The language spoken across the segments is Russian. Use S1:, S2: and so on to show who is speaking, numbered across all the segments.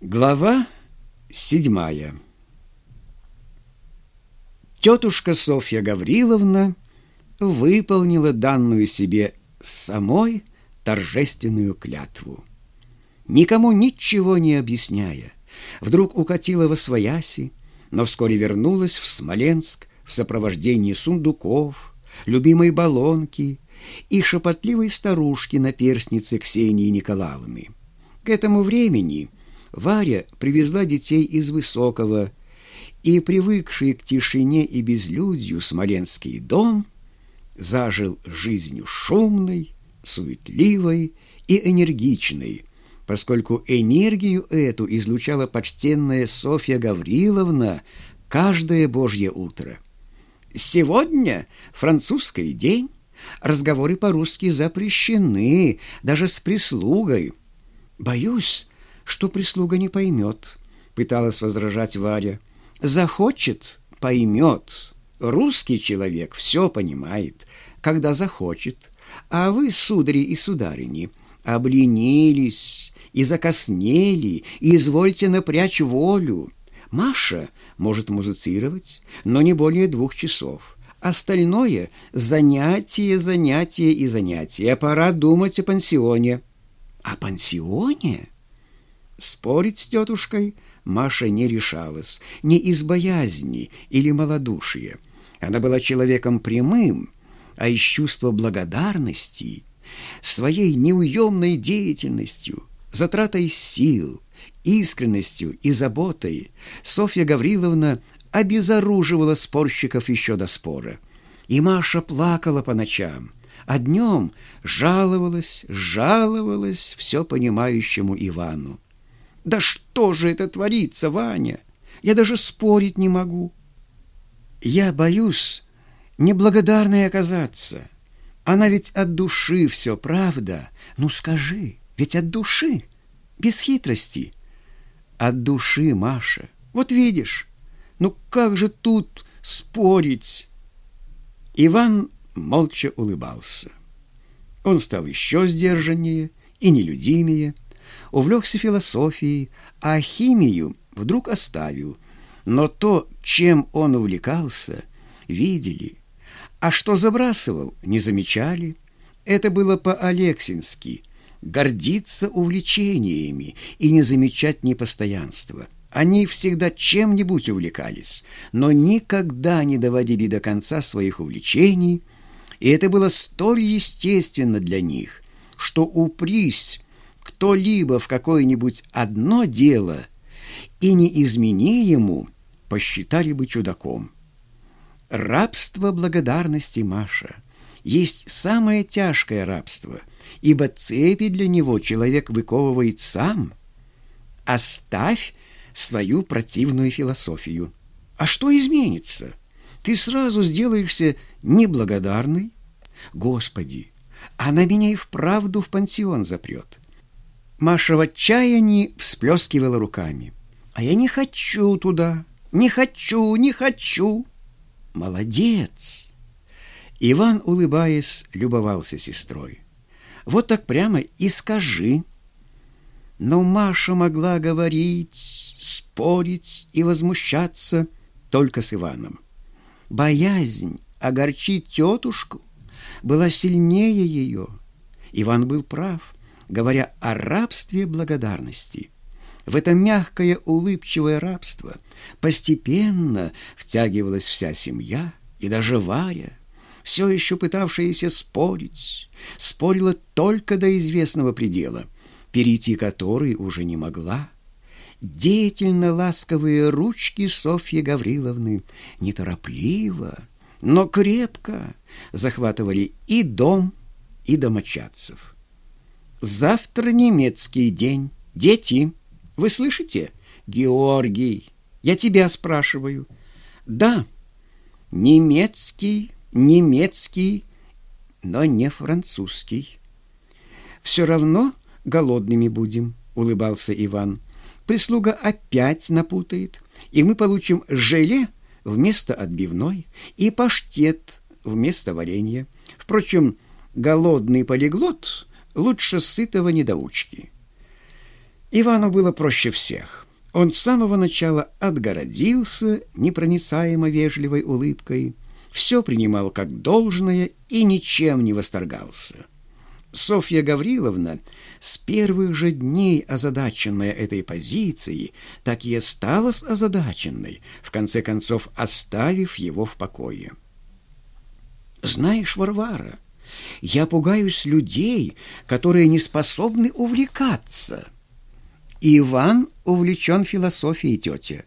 S1: Глава седьмая Тетушка Софья Гавриловна выполнила данную себе самой торжественную клятву. Никому ничего не объясняя, вдруг укатила во свояси, но вскоре вернулась в Смоленск в сопровождении сундуков, любимой баллонки и шепотливой старушки на перстнице Ксении Николаевны. К этому времени – Варя привезла детей из Высокого, и, привыкший к тишине и безлюдью Смоленский дом, зажил жизнью шумной, суетливой и энергичной, поскольку энергию эту излучала почтенная Софья Гавриловна каждое божье утро. Сегодня французский день, разговоры по-русски запрещены, даже с прислугой. Боюсь, что прислуга не поймет, пыталась возражать Варя. Захочет — поймет. Русский человек все понимает, когда захочет. А вы, судари и сударыни, обленились и закоснели, и извольте напрячь волю. Маша может музицировать, но не более двух часов. Остальное — занятие, занятие и занятие. Пора думать о пансионе. О пансионе? Спорить с тетушкой Маша не решалась, не из боязни или малодушия. Она была человеком прямым, а из чувства благодарности, своей неуемной деятельностью, затратой сил, искренностью и заботой Софья Гавриловна обезоруживала спорщиков еще до спора. И Маша плакала по ночам, а днем жаловалась, жаловалась все понимающему Ивану. Да что же это творится, Ваня? Я даже спорить не могу. Я боюсь неблагодарной оказаться. Она ведь от души все, правда? Ну скажи, ведь от души, без хитрости. От души, Маша. Вот видишь, ну как же тут спорить? Иван молча улыбался. Он стал еще сдержаннее и нелюдимее, увлекся философией, а химию вдруг оставил. Но то, чем он увлекался, видели, а что забрасывал, не замечали. Это было по-алексински – гордиться увлечениями и не замечать непостоянства. Они всегда чем-нибудь увлекались, но никогда не доводили до конца своих увлечений, и это было столь естественно для них, что упрись кто-либо в какое-нибудь одно дело и не измени ему, посчитали бы чудаком. Рабство благодарности Маша есть самое тяжкое рабство, ибо цепи для него человек выковывает сам. Оставь свою противную философию. А что изменится? Ты сразу сделаешься неблагодарный. Господи, она меня и вправду в пансион запрет. Маша в отчаянии всплескивала руками. «А я не хочу туда! Не хочу, не хочу!» «Молодец!» Иван, улыбаясь, любовался сестрой. «Вот так прямо и скажи!» Но Маша могла говорить, спорить и возмущаться только с Иваном. Боязнь огорчить тетушку была сильнее ее. Иван был прав говоря о рабстве благодарности. В это мягкое, улыбчивое рабство постепенно втягивалась вся семья и даже Варя, все еще пытавшаяся спорить, спорила только до известного предела, перейти который уже не могла. Деятельно ласковые ручки Софьи Гавриловны неторопливо, но крепко захватывали и дом, и домочадцев. Завтра немецкий день. Дети, вы слышите? Георгий, я тебя спрашиваю. Да, немецкий, немецкий, но не французский. Все равно голодными будем, улыбался Иван. Прислуга опять напутает, и мы получим желе вместо отбивной и паштет вместо варенья. Впрочем, голодный полиглот лучше сытого недоучки. Ивану было проще всех. Он с самого начала отгородился непроницаемо вежливой улыбкой, все принимал как должное и ничем не восторгался. Софья Гавриловна, с первых же дней озадаченная этой позицией, так и осталась озадаченной, в конце концов оставив его в покое. «Знаешь, Варвара, я пугаюсь людей, которые не способны увлекаться». Иван увлечен философией, тетя.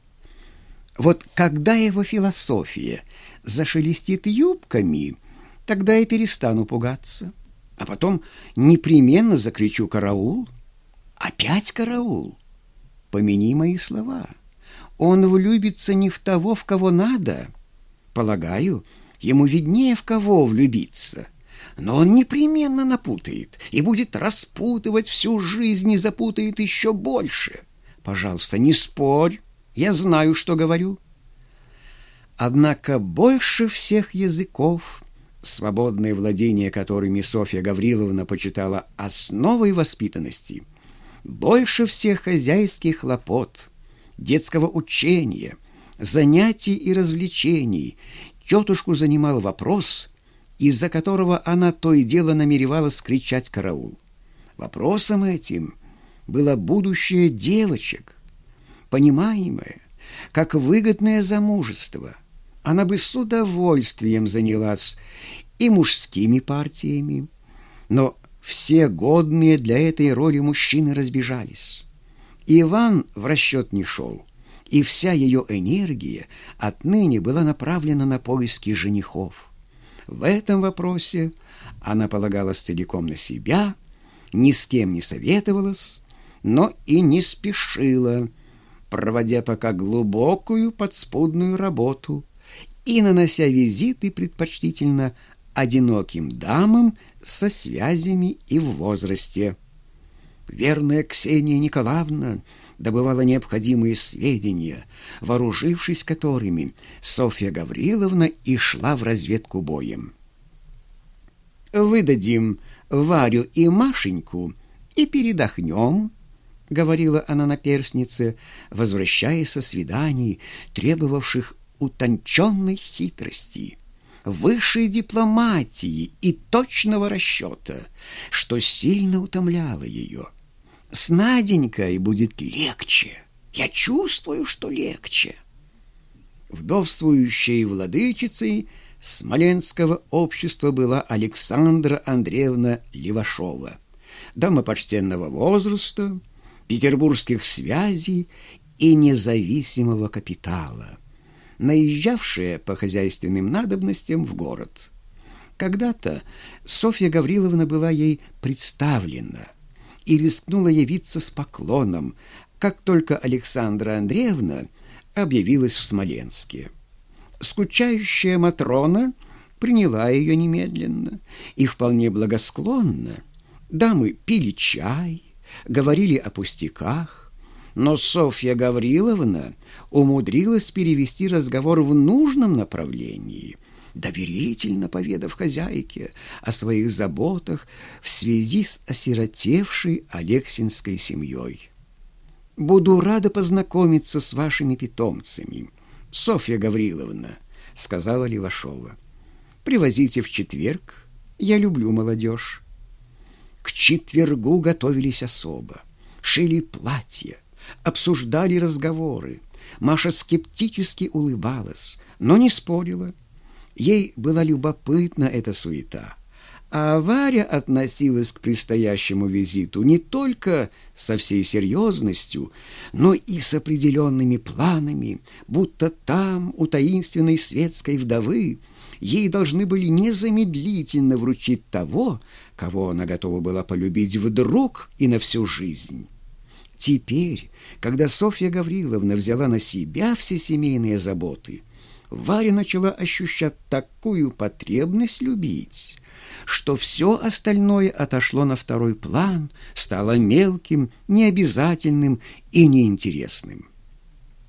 S1: Вот когда его философия зашелестит юбками, тогда я перестану пугаться. А потом непременно закричу «караул». Опять караул. Помяни мои слова. Он влюбится не в того, в кого надо. Полагаю, ему виднее, в кого влюбиться но он непременно напутает и будет распутывать всю жизнь и запутает еще больше. Пожалуйста, не спорь, я знаю, что говорю. Однако больше всех языков, свободное владение которыми Софья Гавриловна почитала основой воспитанности, больше всех хозяйских хлопот, детского учения, занятий и развлечений тетушку занимал вопрос – из-за которого она то и дело намеревалась кричать «караул». Вопросом этим было будущее девочек, понимаемое, как выгодное замужество. Она бы с удовольствием занялась и мужскими партиями, но все годные для этой роли мужчины разбежались. Иван в расчет не шел, и вся ее энергия отныне была направлена на поиски женихов. В этом вопросе она полагалась целиком на себя, ни с кем не советовалась, но и не спешила, проводя пока глубокую подспудную работу и нанося визиты предпочтительно одиноким дамам со связями и в возрасте. Верная Ксения Николаевна добывала необходимые сведения, вооружившись которыми Софья Гавриловна и шла в разведку боем. «Выдадим Варю и Машеньку и передохнем», — говорила она на перстнице, возвращаясь со свиданий, требовавших утонченной хитрости, высшей дипломатии и точного расчета, что сильно утомляло ее. С Наденькой будет легче. Я чувствую, что легче. Вдовствующей владычицей Смоленского общества была Александра Андреевна Левашова, дама почтенного возраста, петербургских связей и независимого капитала, наезжавшая по хозяйственным надобностям в город. Когда-то Софья Гавриловна была ей представлена – и рискнула явиться с поклоном, как только Александра Андреевна объявилась в Смоленске. Скучающая Матрона приняла ее немедленно и вполне благосклонно. Дамы пили чай, говорили о пустяках, но Софья Гавриловна умудрилась перевести разговор в нужном направлении – доверительно поведав хозяйке о своих заботах в связи с осиротевшей Алексинской семьей. «Буду рада познакомиться с вашими питомцами, Софья Гавриловна», — сказала Левашова. «Привозите в четверг, я люблю молодежь». К четвергу готовились особо, шили платья, обсуждали разговоры. Маша скептически улыбалась, но не спорила. Ей была любопытна эта суета. А Варя относилась к предстоящему визиту не только со всей серьезностью, но и с определенными планами, будто там, у таинственной светской вдовы, ей должны были незамедлительно вручить того, кого она готова была полюбить вдруг и на всю жизнь. Теперь, когда Софья Гавриловна взяла на себя все семейные заботы – Варя начала ощущать такую потребность любить, что все остальное отошло на второй план, стало мелким, необязательным и неинтересным.